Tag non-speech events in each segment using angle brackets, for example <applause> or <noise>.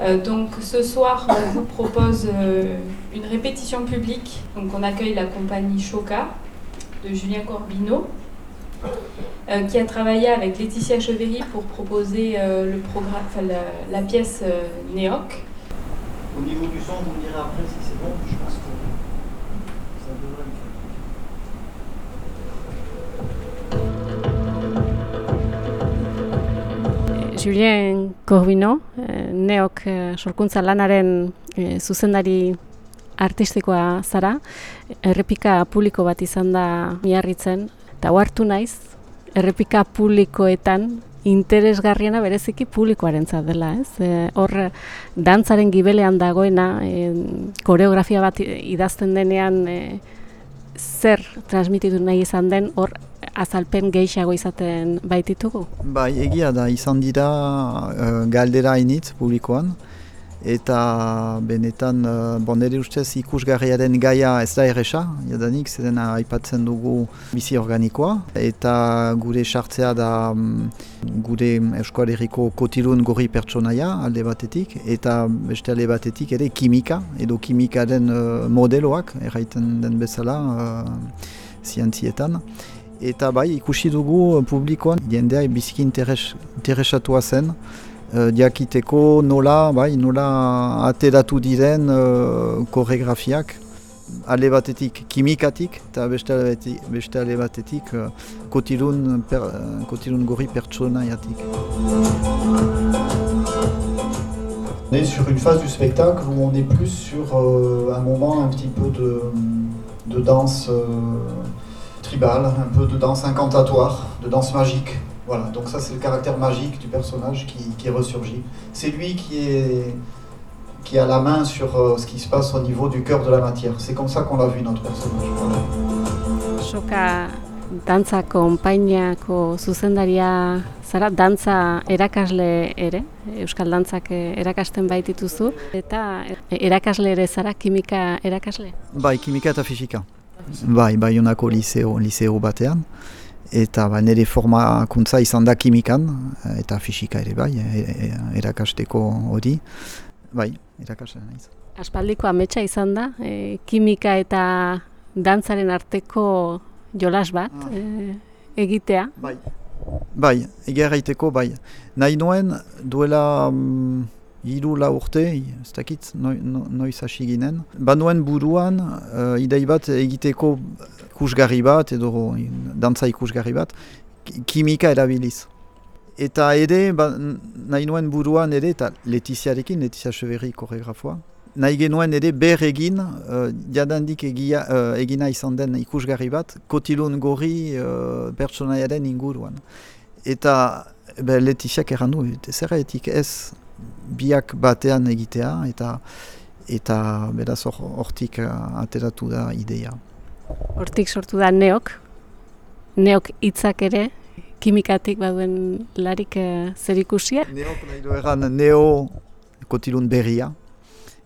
Euh, donc ce soir, on vous propose euh, une répétition publique. Donc on accueille la compagnie Choca de Julien Corbino, euh, qui a travaillé avec Laetitia Chevéry pour proposer euh, la, pièce Néoc. Au niveau du son, vous me direz après si c'est bon. Julien Corbino, eh, neok eh, sorkuntza lanaren eh, zuzendari artistikoa zara, errepika publiko bat izan da miarritzen, eta hartu naiz, errepika publikoetan interesgarriena bereziki publikoarentzat dela, ez? E, hor dantzaren gibelean dagoena, e, koreografia bat idazten denean e, zer transmititu nahi izan den, hor azalpen gehiago izaten baititugu. Bai, egia da, izan dira uh, galdera initz publikoan, eta benetan, uh, bon, nire ustez ikusgarriaren gaia ez da erresa, jadanik, zedena aipatzen dugu bizi organikoa, eta gure sartzea da um, gure Euskal Herriko kotilun gorri pertsonaia alde batetik, eta beste alde batetik ere kimika, edo kimikaren uh, modeloak, erraiten den bezala, uh, zientzietan. Eta bai, ikusi dugu publikoan, jendea biziki interes, interesatua zen, diakiteko nola, bai, nola ateratu diren uh, koreografiak, ale batetik kimikatik, eta beste ale batetik, beste ale batetik kotilun, per, kotilun gorri pertsonaiatik. On est sur une phase du spectacle où on est plus sur euh, un moment un petit peu de, de danse euh, tribale, un peu de danse incantatoire, de danse magique. Voilà, donc ça c'est le caractère magique du personnage qui, qui ressurgit. C'est lui qui, est, qui a la main sur euh, ce qui se passe au niveau du cœur de la matière. C'est comme ça qu'on l'a vu notre personnage. Voilà. Soka dantza konpainiako zuzendaria zara, dantza erakasle ere, Euskal Dantzak erakasten baitituzu, eta erakasle ere zara, kimika erakasle? Bai, kimika eta fisika. Bai, bai honako liseo, liseo batean. Eta ba, nire formakuntza izan da kimikan, eta fisika ere bai, e, e, erakasteko hori. Bai, erakasten naiz. Aspaldiko ametsa izan da, e, kimika eta dantzaren arteko jolas bat Ah. e, egitea. Bai, bai egia bai. Nahi nuen duela mm, hiru lau urte, ez dakit, noi, no, noiz hasi ginen. Banuen buruan, uh, idei bat egiteko ikusgarri bat, edo dantza ikusgarri bat, ki- kimika erabiliz. Eta ere, ba, nahi nuen buruan ere, eta Letiziarekin, Letizia Cheverry koreografoa, nahi genuen ere ber egin, uh, jadandik egia, uh, egina izan den ikusgarri bat, kotilun gorri uh, pertsonaiaren inguruan. Eta be, Letiziak erran du, zerretik ez biak batean egitea, eta eta beraz hor- hortik uh, ateratu da ideia. Hortik sortu da neok, neok hitzak ere, kimikatik baduen larik e, zer ikusia. Neok nahi du erran neo kotilun berria,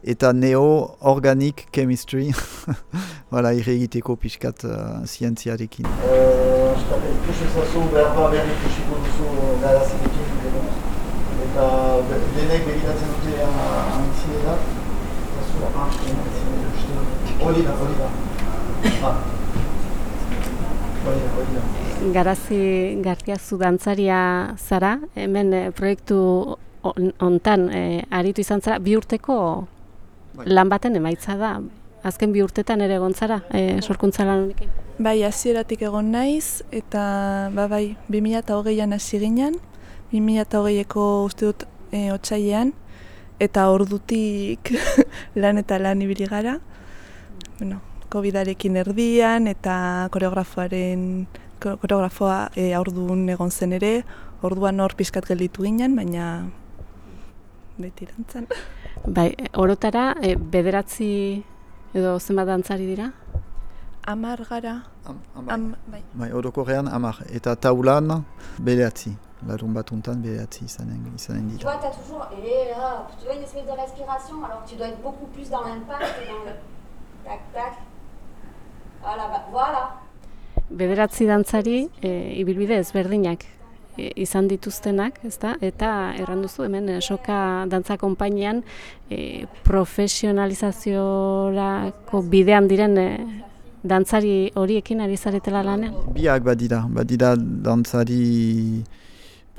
eta neo organic chemistry, <laughs> voilà, irre egiteko pixkat uh, zientziarekin. Uh, ikusi zazu behar ba berri ikusiko duzu gero. Eta denek begiratzen dute ah, uste, hori da, hori da. Ah. Hori da. Garazi gartiazu dantzaria zara, hemen eh, proiektu on- hontan eh, aritu izan zara, bi urteko Bai. lan baten emaitza da. Azken bi urtetan ere egon zara, eh, sorkuntza lan honekin. Bai, hasieratik egon naiz, eta ba, bai, 2008an hasi ginen, 2008eko uste dut e, otsailean, eta ordutik <laughs> lan eta lan ibili gara. Bueno, Covidarekin erdian, eta koreografoaren ko- koreografoa e, aurdun egon zen ere, orduan hor pixkat gelditu ginen, baina beti dantzan. <laughs> Bai, eh, orotara eh, bederatzi edo zenbat dantzari dira? Amar gara, Am, am, bai. Bai, orokorrean hamar. Eta taulan bederatzi. Larun batuntan bederatzi izanen, izanen Tu dira. vois, tu as toujours et là, tu vois une espèce de respiration, alors que tu dois être beaucoup plus dans l'impact et dans le tac tac. Voilà, bah, voilà. Bederatzi dantzari e, ibilbide ezberdinak e, izan dituztenak, ezta? Eta erran duzu hemen soka dantza konpainian e, profesionalizaziorako bidean diren e, dantzari horiekin ari zaretela lanean? Biak badira, badira dantzari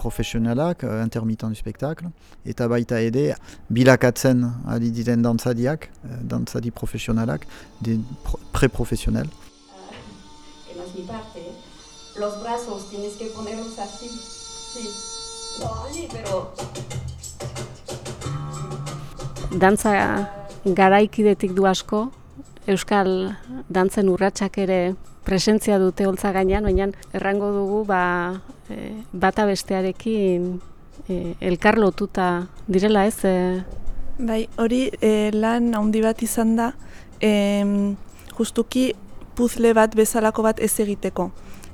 profesionalak, intermitent du spektakl, eta baita ere bilakatzen ari diren dantzariak, uh, dantzari profesionalak, de pro, pre-profesional. que no es mi parte. ¿eh? Los brazos tienes que ponerlos así. Sí. No, pero Dantza garaikidetik du asko, Euskal dantzen urratsak ere presentzia dute holtza gainean, baina errango dugu ba, e, bata bestearekin e, elkar lotuta direla ez? E, Bai, hori e, lan handi bat izan da, em, justuki puzle bat bezalako bat ez egiteko.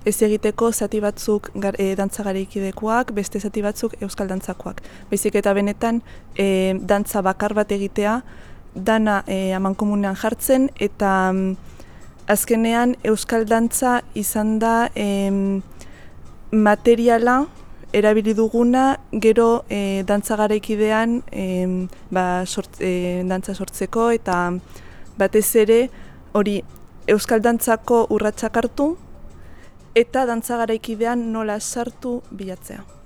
Ez egiteko zati batzuk gar, e, dantza garaikidekoak, beste zati batzuk euskal dantzakoak. Baizik eta benetan e, dantza bakar bat egitea, dana e, amankomunean jartzen, eta mm, azkenean euskal dantza izan da em, materiala erabili duguna gero e, dantza garaikidean em, ba, sort, e, dantza sortzeko eta batez ere hori euskal dantzako urratsak hartu eta dantza garaikidean nola sartu bilatzea.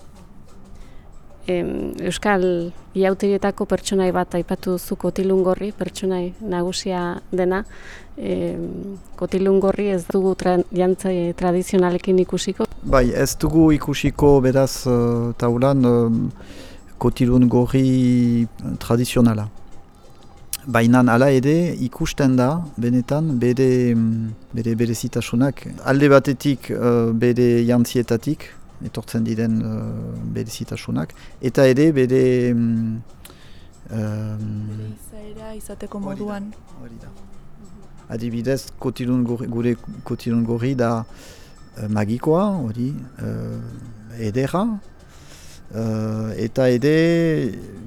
Em, Euskal iauterietako pertsonai bat aipatu duzu kotilungorri, pertsonai nagusia dena. Em, kotilungorri ez dugu tra, jantza tradizionalekin ikusiko. Bai, ez dugu ikusiko beraz uh, taulan um, kotilun gorri tradizionala. Baina hala ere ikusten da, benetan, bere, mm, bere berezitasunak. Alde batetik uh, bere jantzietatik, etortzen diren uh, berezitasunak, eta ere bere... mm, um, Izaera izateko moduan. Hori da. Adibidez, kotilun gorri, gure kotilun gorri da eh, magikoa, hori, uh, edera, uh, eta ere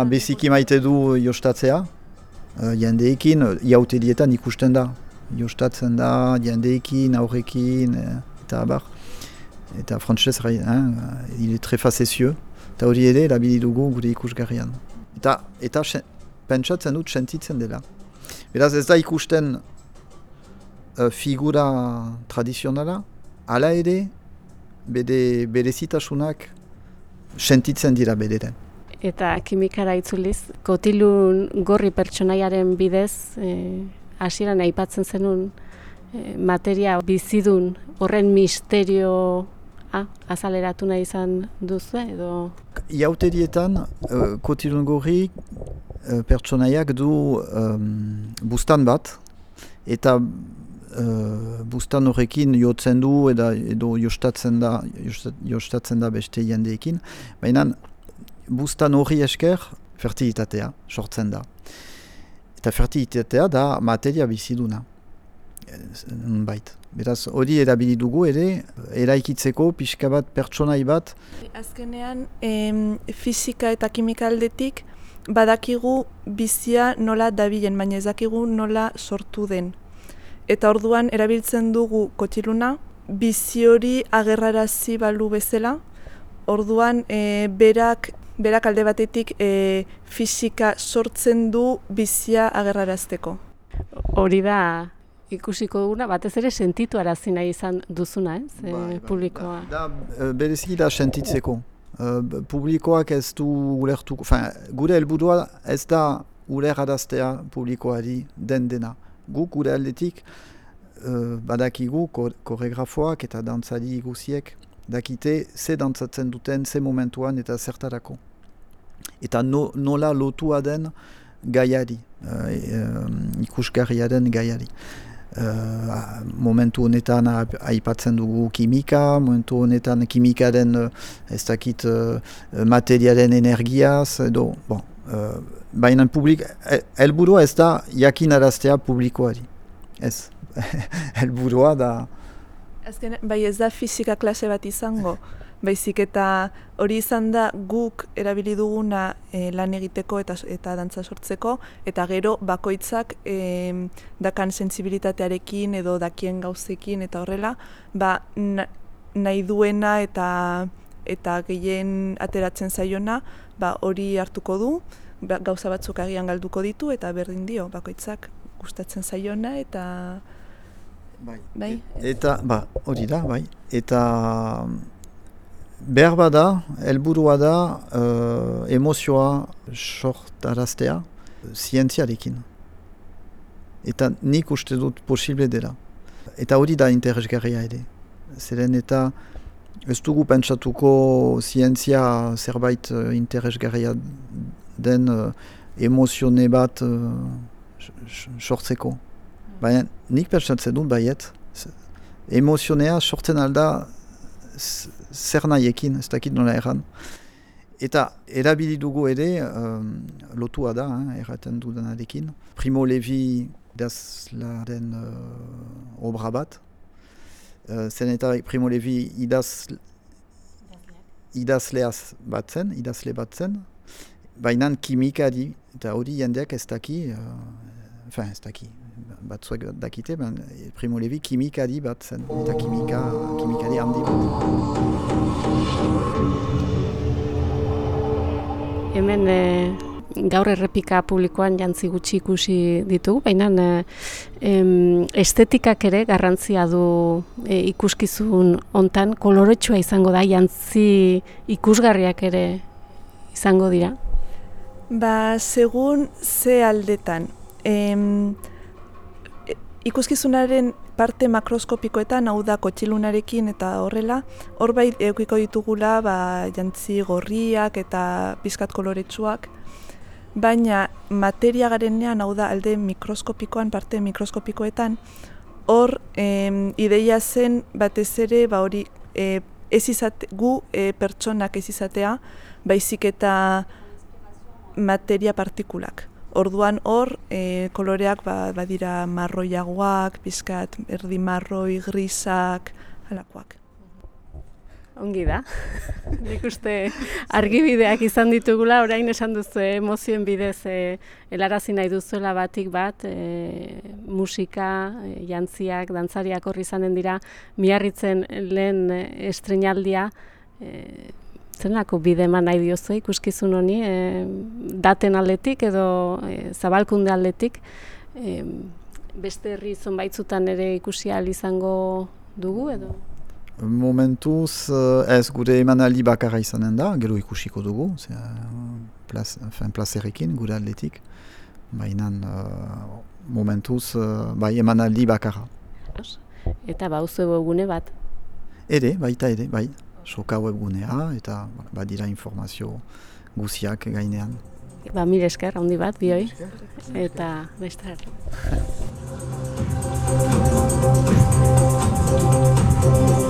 beziki maite du jostatzea, uh, jendeekin, iauterietan ikusten da. Jostatzen da, jendeekin, aurrekin, eta abar. Eta frantzez, hein, il est très facetieux. Eta hori ere, erabili dugu gure ikusgarrian. Eta, eta pentsatzen dut sentitzen dela. Beraz ez da ikusten uh, figura tradizionala, hala ere bere berezitasunak sentitzen dira bederen. Eta kimikara itzuliz, kotilun gorri pertsonaiaren bidez, eh, hasieran aipatzen zenun eh, materia bizidun horren misterio azaleratu nahi izan duzu edo Iauterietan, uh, kotilun gorri uh, pertsonaiak du um, bustan bat, eta uh, bustan horrekin jotzen du eta edo jostatzen da, jostat- jostatzen da beste jendeekin, baina bustan horri esker fertilitatea sortzen da. Eta fertilitatea da materia biziduna. Bait. Beraz, hori erabili dugu ere, eraikitzeko pixka bat pertsonai bat Azkenean, em, fisika eta kimika aldetik badakigu bizia nola dabilen, baina ez dakigu nola sortu den. Eta orduan erabiltzen dugu kotxiluna, bizi hori agerrarazi balu bezala, orduan e, berak, berak alde batetik e, fisika sortzen du bizia agerrarazteko. hori da ikusiko duguna, batez ere sentitu arazi nahi izan duzuna, ez, eh, publikoa. Da, da eh, bereziki da sentitzeko. Uh, publikoak ez du ulertuko, fin, gure helburua ez da uleradaztea publikoari den dena. Guk gure aldetik uh, badakigu ko koregrafoak eta dantzari guziek dakite ze dantzatzen duten, ze momentuan eta zertarako. Eta no, nola lotua den gaiari, uh, uh, ikusgarriaren gaiari. Uh, momentu honetan aipatzen dugu kimika, momentu honetan kimikaren uh, ez dakit uh, materialen energiaz, edo, bon, baina publik, el- helburua ez da jakinaraztea publikoari. Ez, <laughs> helburua da, Azken, bai ez da fisika klase bat izango, <laughs> baizik eta hori izan da guk erabili duguna e, lan egiteko eta eta dantza sortzeko, eta gero bakoitzak e, dakan sensibilitatearekin edo dakien gauzekin eta horrela, ba, na, nahi duena eta eta gehien ateratzen zaiona, ba, hori hartuko du, ba, gauza batzuk agian galduko ditu eta berdin dio bakoitzak gustatzen zaiona eta Bai. bai. Eta, ba, hori da, bai. Eta behar bada, helburua da uh, emozioa sortaraztea zientziarekin. Eta nik uste dut posible dela. Eta hori da interesgarria ere. Zeren eta ez dugu pentsatuko zientzia zerbait uh, interesgarria den uh, emozione bat uh, sortzeko. Baina nik pentsatzen dut baiet, emozionea sortzen alda zer nahiekin, ez dakit nola erran. Eta erabili dugu ere, um, lotua da, eh, erraten dudanarekin. Primo Levi idazlaren uh, obra bat. Uh, zen eta Primo Levi idaz, idazleaz bat zen, idazle bat zen. Baina kimikari, eta hori jendeak ez daki, uh, enfin ez daki, batzuek dakite, ben, Primo Levi kimikari bat zen, eta kimika, kimikari handi bat. Hemen e, gaur errepika publikoan jantzi gutxi ikusi ditugu, baina e, em, estetikak ere garrantzia du e, ikuskizun hontan koloretsua izango da jantzi ikusgarriak ere izango dira. Ba, segun ze aldetan. Em, ikuskizunaren parte makroskopikoetan, hau da kotxilunarekin eta horrela, hor bai eukiko ditugula ba, jantzi gorriak eta pizkat koloretsuak, baina materia garenean, hau da alde mikroskopikoan, parte mikroskopikoetan, hor em, ideia zen batez ere ba hori e, ez izate, gu e, pertsonak ez izatea, baizik eta materia partikulak. Orduan hor, e, koloreak ba, badira marroiagoak, pizkat erdi marroi, grisak, halakoak. Ongi da. <laughs> Nik uste argibideak izan ditugula, orain esan duzu eh, emozioen bidez e, helarazi nahi duzuela batik bat, e, musika, e, jantziak, dantzariak horri izanen dira, miarritzen lehen e, estrenaldia, e, zenako bide eman nahi diozu ikuskizun honi, e, daten aldetik edo e, zabalkunde aldetik, e, beste herri zonbaitzutan ere ikusi ahal izango dugu edo? Momentuz eh, ez gure emanaldi bakarra izanen da, gero ikusiko dugu, ze, plaz, enfin, plazerekin gure aldetik. Baina uh, momentuz uh, bai emanaldi bakarra. Eta bauzu webgune bat. Ere, baita ere, bai soka webgunea eta badira informazio guziak gainean. Ba, mire esker, handi bat, bioi, eta bestar. Thank <laughs>